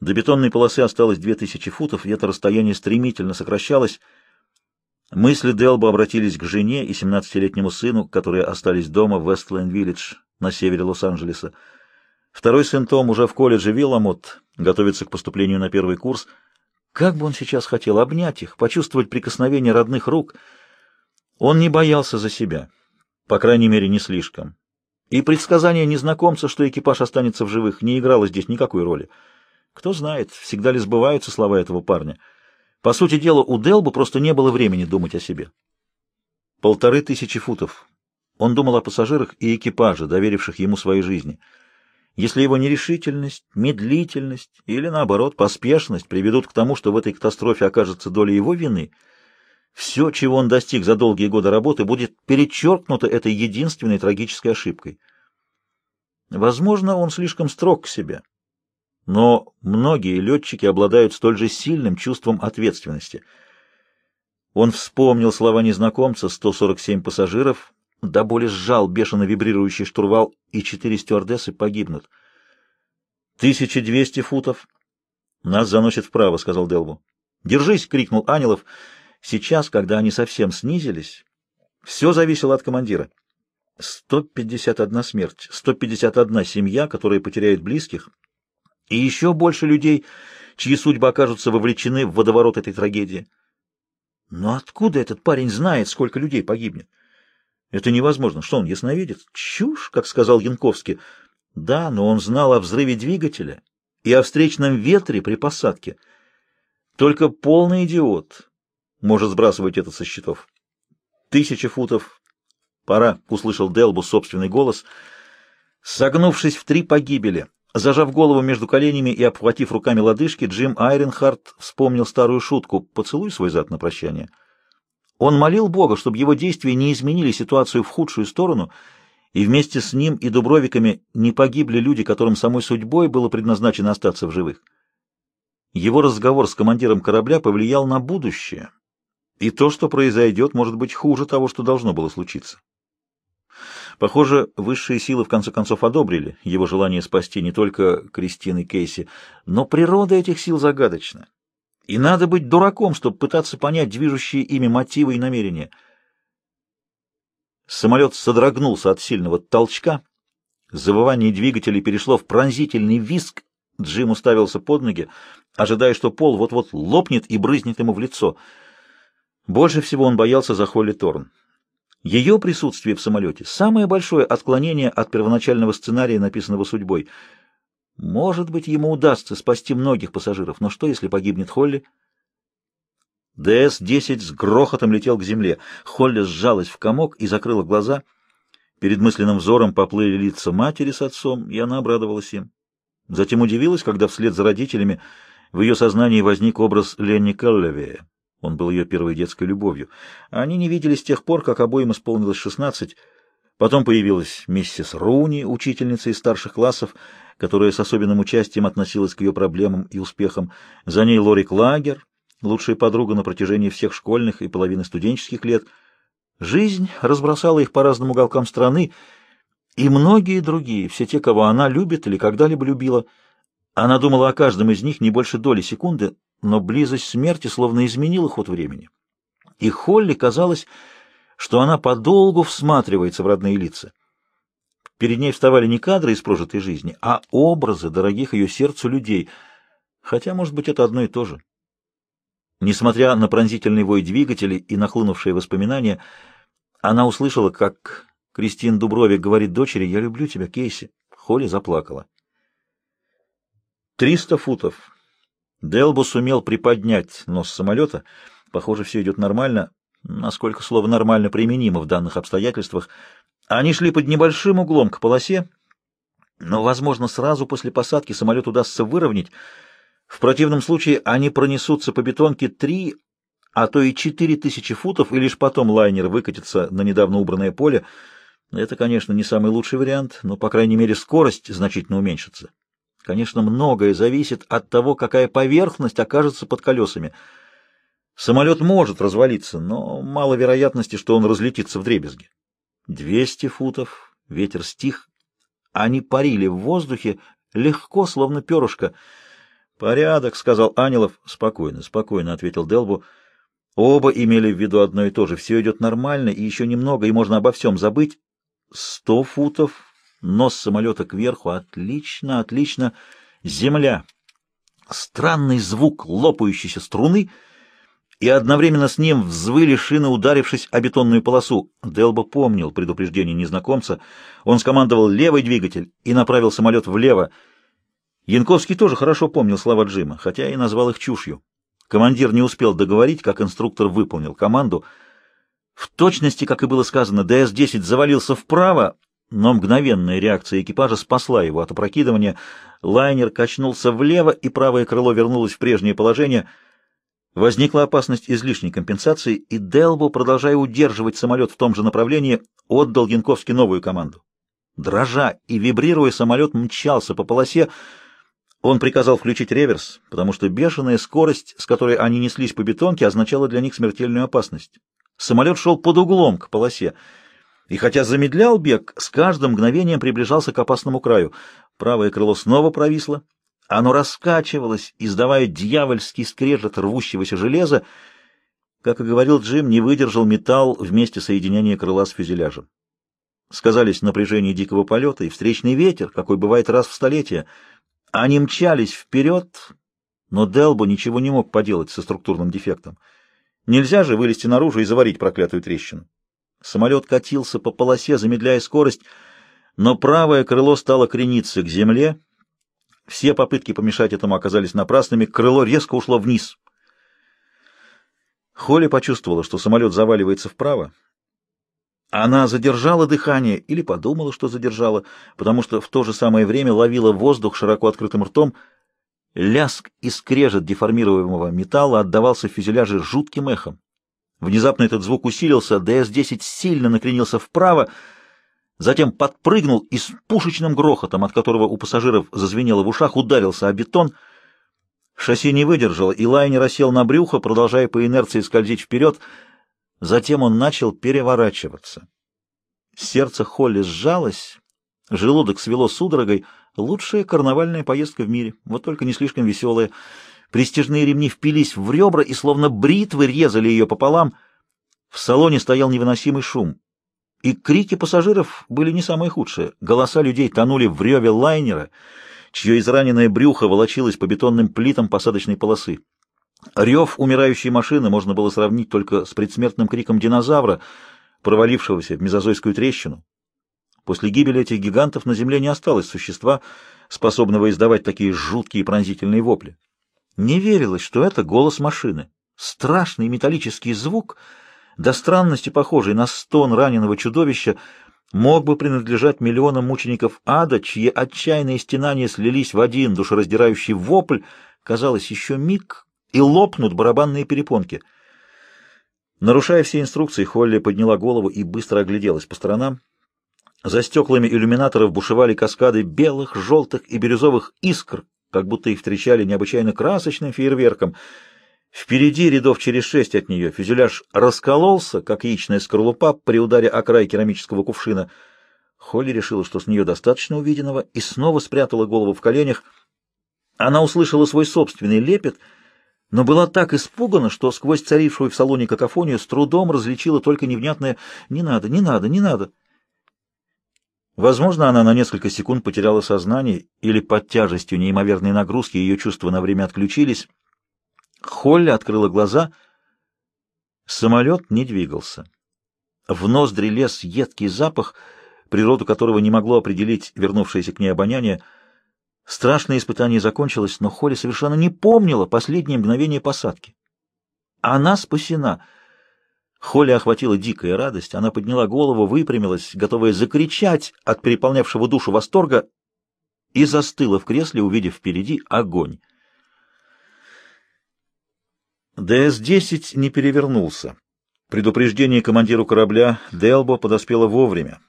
До бетонной полосы осталось две тысячи футов, и это расстояние стремительно сокращалось. Мысли Делбо обратились к жене и 17-летнему сыну, которые остались дома в Вестленд-Виллидж на севере Лос-Анджелеса. Второй сын Том уже в колледже Вилламот, готовится к поступлению на первый курс. Как бы он сейчас хотел обнять их, почувствовать прикосновение родных рук. Он не боялся за себя, по крайней мере, не слишком. И предсказание незнакомца, что экипаж останется в живых, не играло здесь никакой роли. Кто знает, всегда ли сбываются слова этого парня. По сути дела, у Делбу просто не было времени думать о себе. Полторы тысячи футов. Он думал о пассажирах и экипаже, доверивших ему своей жизни. Если его нерешительность, медлительность или, наоборот, поспешность приведут к тому, что в этой катастрофе окажется доля его вины, все, чего он достиг за долгие годы работы, будет перечеркнуто этой единственной трагической ошибкой. Возможно, он слишком строг к себе, но многие летчики обладают столь же сильным чувством ответственности. Он вспомнил слова незнакомца «147 пассажиров», до боли сжал бешено вибрирующий штурвал, и четыре стюардессы погибнут. «Тысяча двести футов!» «Нас заносит вправо», — сказал Делву. «Держись!» — крикнул Анилов. Сейчас, когда они совсем снизились, все зависело от командира. 151 смерть, 151 семья, которая потеряет близких, и еще больше людей, чьи судьбы окажутся вовлечены в водоворот этой трагедии. Но откуда этот парень знает, сколько людей погибнет? Это невозможно. Что он, ясновидец? Чушь, как сказал Янковский. Да, но он знал о взрыве двигателя и о встречном ветре при посадке. Только полный идиот может сбрасывать это со счетов. Тысяча футов. Пора, — услышал Делбу собственный голос. Согнувшись в три погибели, Зажав голову между коленями и обхватив руками лодыжки, Джим Айренхарт вспомнил старую шутку «Поцелуй свой зад на прощание». Он молил Бога, чтобы его действия не изменили ситуацию в худшую сторону, и вместе с ним и Дубровиками не погибли люди, которым самой судьбой было предназначено остаться в живых. Его разговор с командиром корабля повлиял на будущее, и то, что произойдет, может быть хуже того, что должно было случиться. Похоже, высшие силы в конце концов одобрили его желание спасти не только Кристины Кейси, но природа этих сил загадочна. И надо быть дураком, чтобы пытаться понять движущие ими мотивы и намерения. Самолет содрогнулся от сильного толчка. Завывание двигателей перешло в пронзительный визг. Джим уставился под ноги, ожидая, что пол вот-вот лопнет и брызнет ему в лицо. Больше всего он боялся за Холли Торн. Ее присутствие в самолете — самое большое отклонение от первоначального сценария, написанного судьбой. Может быть, ему удастся спасти многих пассажиров, но что, если погибнет Холли? ДС-10 с грохотом летел к земле. Холли сжалась в комок и закрыла глаза. Перед мысленным взором поплыли лица матери с отцом, и она обрадовалась им. Затем удивилась, когда вслед за родителями в ее сознании возник образ Ленни Келлевея. Он был ее первой детской любовью. Они не виделись с тех пор, как обоим исполнилось шестнадцать. Потом появилась миссис Руни, учительница из старших классов, которая с особенным участием относилась к ее проблемам и успехам. За ней Лори Клагер, лучшая подруга на протяжении всех школьных и половины студенческих лет. Жизнь разбросала их по разным уголкам страны, и многие другие, все те, кого она любит или когда-либо любила. Она думала о каждом из них не больше доли секунды, но близость смерти словно изменила ход времени. И Холли казалось, что она подолгу всматривается в родные лица. Перед ней вставали не кадры из прожитой жизни, а образы дорогих ее сердцу людей, хотя, может быть, это одно и то же. Несмотря на пронзительный вой двигателей и нахлынувшие воспоминания, она услышала, как Кристин Дубровик говорит дочери «Я люблю тебя, Кейси». Холли заплакала. Триста футов. Делбо сумел приподнять нос самолета. Похоже, все идет нормально. Насколько слово «нормально» применимо в данных обстоятельствах. Они шли под небольшим углом к полосе, но, возможно, сразу после посадки самолет удастся выровнять. В противном случае они пронесутся по бетонке три, а то и четыре тысячи футов, и лишь потом лайнер выкатится на недавно убранное поле. Это, конечно, не самый лучший вариант, но, по крайней мере, скорость значительно уменьшится. Конечно, многое зависит от того, какая поверхность окажется под колесами. Самолет может развалиться, но мало вероятности, что он разлетится в дребезги. Двести футов, ветер стих. Они парили в воздухе, легко, словно перышко. «Порядок», — сказал Анилов. «Спокойно, спокойно», — ответил Делбу. Оба имели в виду одно и то же. Все идет нормально, и еще немного, и можно обо всем забыть. Сто футов, нос самолета кверху. Отлично, отлично. Земля. Странный звук лопающейся струны, и одновременно с ним взвыли шины, ударившись о бетонную полосу. Делбо помнил предупреждение незнакомца. Он скомандовал левый двигатель и направил самолет влево. Янковский тоже хорошо помнил слова Джима, хотя и назвал их чушью. Командир не успел договорить, как инструктор выполнил команду. В точности, как и было сказано, ДС-10 завалился вправо, но мгновенная реакция экипажа спасла его от опрокидывания. Лайнер качнулся влево, и правое крыло вернулось в прежнее положение. Возникла опасность излишней компенсации, и Делбо, продолжая удерживать самолет в том же направлении, отдал Янковски новую команду. Дрожа и вибрируя, самолет мчался по полосе, он приказал включить реверс, потому что бешеная скорость, с которой они неслись по бетонке, означала для них смертельную опасность. Самолет шел под углом к полосе, и хотя замедлял бег, с каждым мгновением приближался к опасному краю. Правое крыло снова провисло, оно раскачивалось, издавая дьявольский скрежет рвущегося железа. Как и говорил Джим, не выдержал металл вместе соединения крыла с фюзеляжем. Сказались напряжение дикого полета и встречный ветер, какой бывает раз в столетие — они мчались вперед, но Делбо ничего не мог поделать со структурным дефектом. Нельзя же вылезти наружу и заварить проклятую трещину. Самолет катился по полосе, замедляя скорость, но правое крыло стало крениться к земле. Все попытки помешать этому оказались напрасными, крыло резко ушло вниз. Холли почувствовала, что самолет заваливается вправо, она задержала дыхание или подумала, что задержала, потому что в то же самое время ловила воздух широко открытым ртом. Ляск и скрежет деформируемого металла отдавался в фюзеляже жутким эхом. Внезапно этот звук усилился, ДС-10 сильно накренился вправо, затем подпрыгнул и с пушечным грохотом, от которого у пассажиров зазвенело в ушах, ударился о бетон. Шасси не выдержало, и лайнер осел на брюхо, продолжая по инерции скользить вперед — Затем он начал переворачиваться. Сердце Холли сжалось, желудок свело судорогой. Лучшая карнавальная поездка в мире, вот только не слишком веселая. Престижные ремни впились в ребра и словно бритвы резали ее пополам. В салоне стоял невыносимый шум. И крики пассажиров были не самые худшие. Голоса людей тонули в реве лайнера, чье израненное брюхо волочилось по бетонным плитам посадочной полосы. Рев умирающей машины можно было сравнить только с предсмертным криком динозавра, провалившегося в мезозойскую трещину. После гибели этих гигантов на Земле не осталось существа, способного издавать такие жуткие пронзительные вопли. Не верилось, что это голос машины. Страшный металлический звук, до странности похожий на стон раненого чудовища, мог бы принадлежать миллионам мучеников ада, чьи отчаянные стенания слились в один душераздирающий вопль, казалось, еще миг, и лопнут барабанные перепонки. Нарушая все инструкции, Холли подняла голову и быстро огляделась по сторонам. За стеклами иллюминаторов бушевали каскады белых, желтых и бирюзовых искр, как будто их встречали необычайно красочным фейерверком. Впереди, рядов через шесть от нее, фюзеляж раскололся, как яичная скорлупа при ударе о край керамического кувшина. Холли решила, что с нее достаточно увиденного, и снова спрятала голову в коленях. Она услышала свой собственный лепет — но была так испугана, что сквозь царившую в салоне какофонию с трудом различила только невнятное «не надо, не надо, не надо». Возможно, она на несколько секунд потеряла сознание, или под тяжестью неимоверной нагрузки ее чувства на время отключились. Холли открыла глаза. Самолет не двигался. В ноздри лез едкий запах, природу которого не могло определить вернувшееся к ней обоняние — Страшное испытание закончилось, но Холли совершенно не помнила последние мгновения посадки. Она спасена. Холли охватила дикая радость. Она подняла голову, выпрямилась, готовая закричать от переполнявшего душу восторга, и застыла в кресле, увидев впереди огонь. ДС-10 не перевернулся. Предупреждение командиру корабля Делбо подоспело вовремя.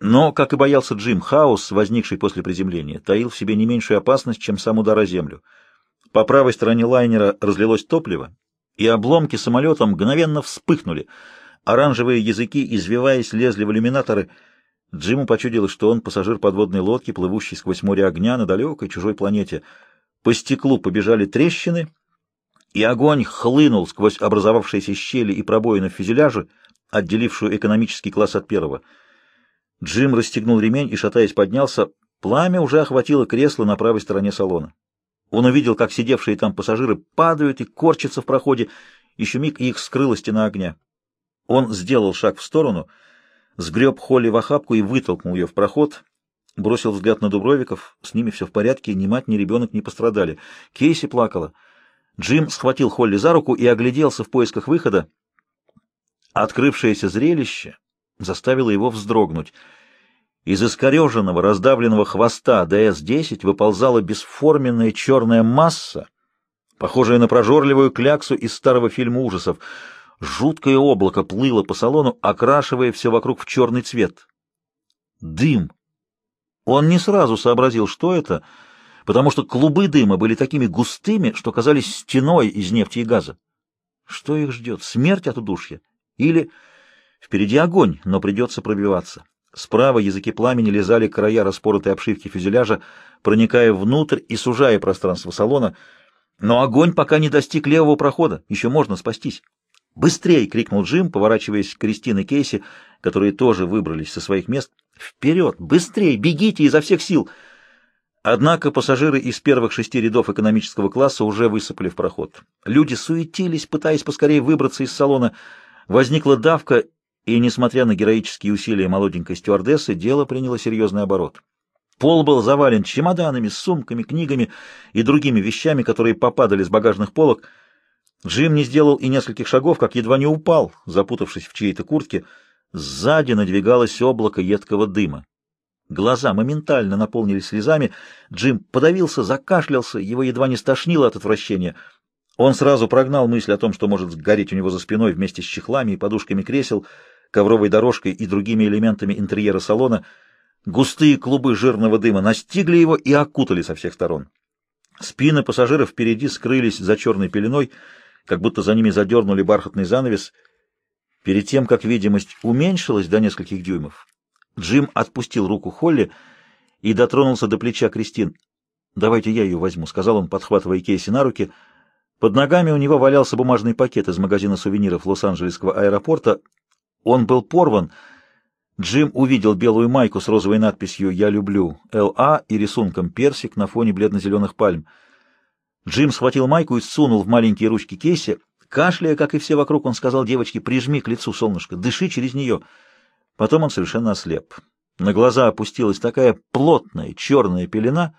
Но, как и боялся Джим, хаос, возникший после приземления, таил в себе не меньшую опасность, чем сам удар о землю. По правой стороне лайнера разлилось топливо, и обломки самолета мгновенно вспыхнули. Оранжевые языки, извиваясь, лезли в иллюминаторы. Джиму почудилось, что он пассажир подводной лодки, плывущий сквозь море огня на далекой чужой планете. По стеклу побежали трещины, и огонь хлынул сквозь образовавшиеся щели и пробоины в фюзеляже, отделившую экономический класс от первого. Джим расстегнул ремень и, шатаясь, поднялся. Пламя уже охватило кресло на правой стороне салона. Он увидел, как сидевшие там пассажиры падают и корчатся в проходе. Еще миг, их скрыла стена огня. Он сделал шаг в сторону, сгреб Холли в охапку и вытолкнул ее в проход. Бросил взгляд на Дубровиков. С ними все в порядке, ни мать, ни ребенок не пострадали. Кейси плакала. Джим схватил Холли за руку и огляделся в поисках выхода. Открывшееся зрелище заставило его вздрогнуть. Из искореженного, раздавленного хвоста ДС-10 выползала бесформенная черная масса, похожая на прожорливую кляксу из старого фильма ужасов. Жуткое облако плыло по салону, окрашивая все вокруг в черный цвет. Дым. Он не сразу сообразил, что это, потому что клубы дыма были такими густыми, что казались стеной из нефти и газа. Что их ждет? Смерть от удушья? Или впереди огонь, но придется пробиваться. Справа языки пламени лизали края распоротой обшивки фюзеляжа, проникая внутрь и сужая пространство салона. Но огонь пока не достиг левого прохода, еще можно спастись. «Быстрей!» — крикнул Джим, поворачиваясь к Кристине Кейси, которые тоже выбрались со своих мест. «Вперед! Быстрей! Бегите изо всех сил!» Однако пассажиры из первых шести рядов экономического класса уже высыпали в проход. Люди суетились, пытаясь поскорее выбраться из салона — Возникла давка, и, несмотря на героические усилия молоденькой стюардессы, дело приняло серьезный оборот. Пол был завален чемоданами, сумками, книгами и другими вещами, которые попадали с багажных полок. Джим не сделал и нескольких шагов, как едва не упал, запутавшись в чьей-то куртке. Сзади надвигалось облако едкого дыма. Глаза моментально наполнились слезами. Джим подавился, закашлялся, его едва не стошнило от отвращения. Он сразу прогнал мысль о том, что может сгореть у него за спиной вместе с чехлами и подушками кресел, ковровой дорожкой и другими элементами интерьера салона. Густые клубы жирного дыма настигли его и окутали со всех сторон. Спины пассажиров впереди скрылись за черной пеленой, как будто за ними задернули бархатный занавес. Перед тем, как видимость уменьшилась до нескольких дюймов, Джим отпустил руку Холли и дотронулся до плеча Кристин. «Давайте я ее возьму», — сказал он, подхватывая Кейси на руки — под ногами у него валялся бумажный пакет из магазина сувениров Лос-Анджелесского аэропорта. Он был порван. Джим увидел белую майку с розовой надписью «Я люблю Л.А.» и рисунком персик на фоне бледно-зеленых пальм. Джим схватил майку и сунул в маленькие ручки Кейси. Кашляя, как и все вокруг, он сказал девочке «Прижми к лицу солнышко, дыши через нее». Потом он совершенно ослеп. На глаза опустилась такая плотная черная пелена,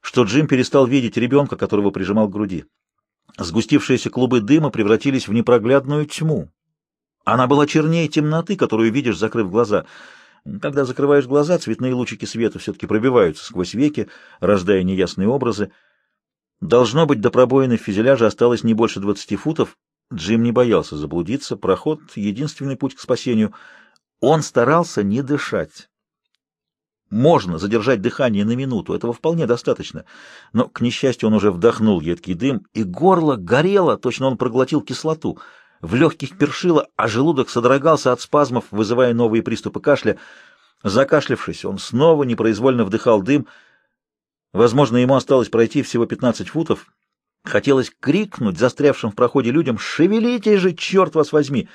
что Джим перестал видеть ребенка, которого прижимал к груди. Сгустившиеся клубы дыма превратились в непроглядную тьму. Она была чернее темноты, которую видишь, закрыв глаза. Когда закрываешь глаза, цветные лучики света все-таки пробиваются сквозь веки, рождая неясные образы. Должно быть, до пробоины в фюзеляже осталось не больше двадцати футов. Джим не боялся заблудиться. Проход — единственный путь к спасению. Он старался не дышать. Можно задержать дыхание на минуту, этого вполне достаточно. Но, к несчастью, он уже вдохнул едкий дым, и горло горело, точно он проглотил кислоту. В легких першило, а желудок содрогался от спазмов, вызывая новые приступы кашля. Закашлявшись, он снова непроизвольно вдыхал дым. Возможно, ему осталось пройти всего 15 футов. Хотелось крикнуть застрявшим в проходе людям «Шевелитесь же, черт вас возьми!»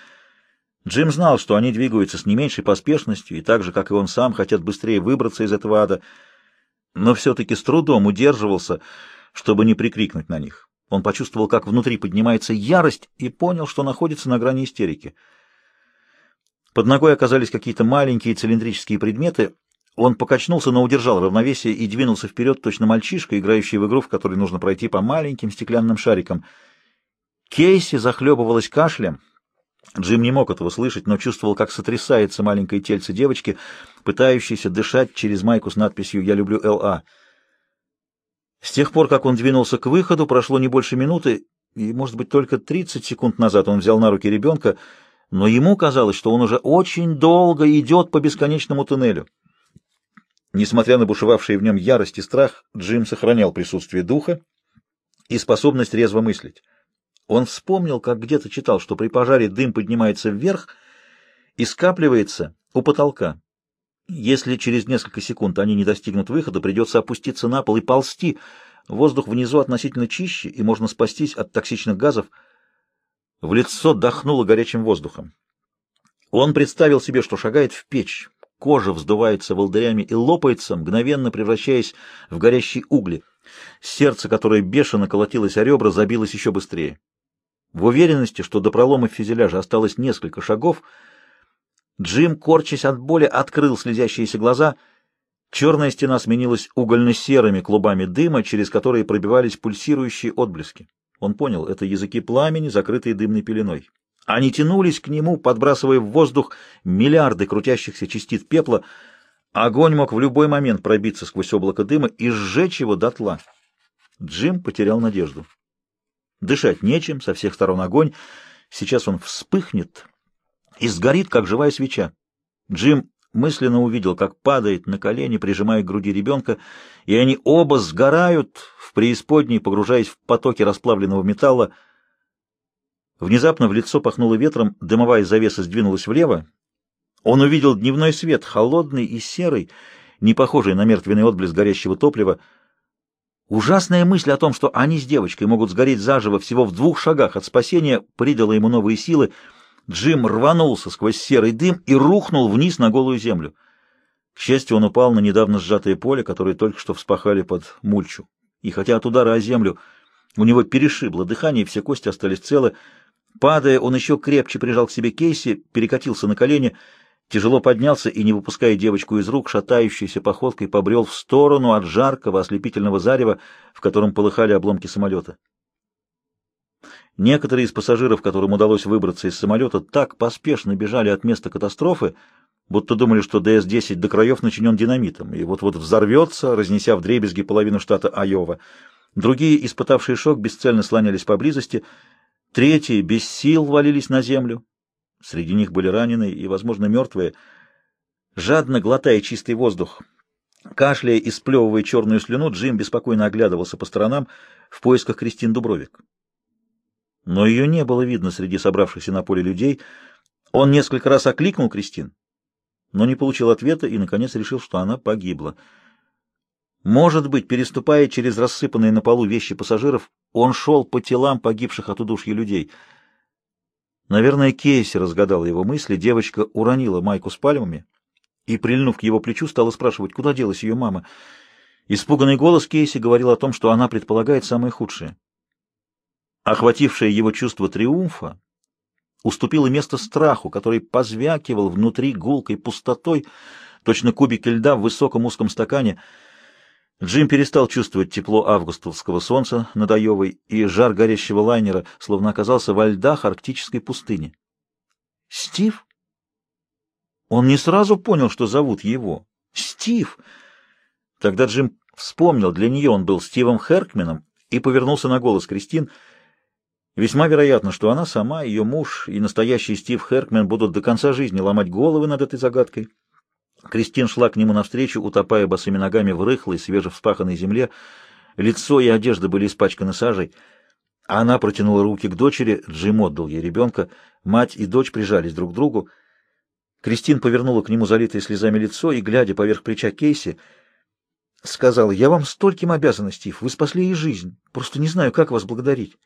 Джим знал, что они двигаются с не меньшей поспешностью и так же, как и он сам, хотят быстрее выбраться из этого ада, но все-таки с трудом удерживался, чтобы не прикрикнуть на них. Он почувствовал, как внутри поднимается ярость и понял, что находится на грани истерики. Под ногой оказались какие-то маленькие цилиндрические предметы. Он покачнулся, но удержал равновесие и двинулся вперед, точно мальчишка, играющий в игру, в которой нужно пройти по маленьким стеклянным шарикам. Кейси захлебывалась кашлем. Джим не мог этого слышать, но чувствовал, как сотрясается маленькое тельце девочки, пытающейся дышать через майку с надписью «Я люблю Л.А». С тех пор, как он двинулся к выходу, прошло не больше минуты, и, может быть, только 30 секунд назад он взял на руки ребенка, но ему казалось, что он уже очень долго идет по бесконечному туннелю. Несмотря на бушевавшие в нем ярость и страх, Джим сохранял присутствие духа и способность резво мыслить. Он вспомнил, как где-то читал, что при пожаре дым поднимается вверх и скапливается у потолка. Если через несколько секунд они не достигнут выхода, придется опуститься на пол и ползти, Воздух внизу относительно чище, и можно спастись от токсичных газов. В лицо дохнуло горячим воздухом. Он представил себе, что шагает в печь. Кожа вздувается волдырями и лопается, мгновенно превращаясь в горящие угли. Сердце, которое бешено колотилось о ребра, забилось еще быстрее. В уверенности, что до пролома фюзеляжа осталось несколько шагов, Джим, корчась от боли, открыл слезящиеся глаза. Черная стена сменилась угольно-серыми клубами дыма, через которые пробивались пульсирующие отблески. Он понял, это языки пламени, закрытые дымной пеленой. Они тянулись к нему, подбрасывая в воздух миллиарды крутящихся частиц пепла. Огонь мог в любой момент пробиться сквозь облако дыма и сжечь его дотла. Джим потерял надежду. Дышать нечем, со всех сторон огонь. Сейчас он вспыхнет и сгорит, как живая свеча. Джим мысленно увидел, как падает на колени, прижимая к груди ребенка, и они оба сгорают в преисподней, погружаясь в потоки расплавленного металла. Внезапно в лицо пахнуло ветром, дымовая завеса сдвинулась влево. Он увидел дневной свет, холодный и серый, не похожий на мертвенный отблеск горящего топлива. Ужасная мысль о том, что они с девочкой могут сгореть заживо всего в двух шагах от спасения, придала ему новые силы. Джим рванулся сквозь серый дым и рухнул вниз на голую землю. К счастью, он упал на недавно сжатое поле, которое только что вспахали под мульчу. И хотя от удара о землю у него перешибло дыхание, все кости остались целы, Падая, он еще крепче прижал к себе Кейси, перекатился на колени, тяжело поднялся и, не выпуская девочку из рук, шатающейся походкой побрел в сторону от жаркого ослепительного зарева, в котором полыхали обломки самолета. Некоторые из пассажиров, которым удалось выбраться из самолета, так поспешно бежали от места катастрофы, будто думали, что ДС-10 до краев начинен динамитом и вот-вот взорвется, разнеся вдребезги половину штата Айова. Другие, испытавшие шок, бесцельно слонялись поблизости — Третьи без сил валились на землю. Среди них были раненые и, возможно, мертвые. Жадно глотая чистый воздух, кашляя и сплевывая черную слюну, Джим беспокойно оглядывался по сторонам в поисках Кристин Дубровик. Но ее не было видно среди собравшихся на поле людей. Он несколько раз окликнул Кристин, но не получил ответа и, наконец, решил, что она погибла. Может быть, переступая через рассыпанные на полу вещи пассажиров, он шел по телам погибших от удушья людей. Наверное, Кейси разгадала его мысли. Девочка уронила майку с пальмами и, прильнув к его плечу, стала спрашивать, куда делась ее мама. Испуганный голос Кейси говорил о том, что она предполагает самое худшее. Охватившее его чувство триумфа уступило место страху, который позвякивал внутри гулкой пустотой, точно кубики льда в высоком узком стакане — Джим перестал чувствовать тепло августовского солнца над Айовой и жар горящего лайнера, словно оказался во льдах арктической пустыни. «Стив?» Он не сразу понял, что зовут его. «Стив!» Тогда Джим вспомнил, для нее он был Стивом Херкменом и повернулся на голос Кристин. Весьма вероятно, что она сама, ее муж и настоящий Стив Херкмен будут до конца жизни ломать головы над этой загадкой. Кристин шла к нему навстречу, утопая босыми ногами в рыхлой, свежевспаханной земле. Лицо и одежда были испачканы сажей. Она протянула руки к дочери, Джим отдал ей ребенка. Мать и дочь прижались друг к другу. Кристин повернула к нему залитое слезами лицо и, глядя поверх плеча Кейси, сказала, «Я вам стольким обязана, Стив, вы спасли ей жизнь. Просто не знаю, как вас благодарить».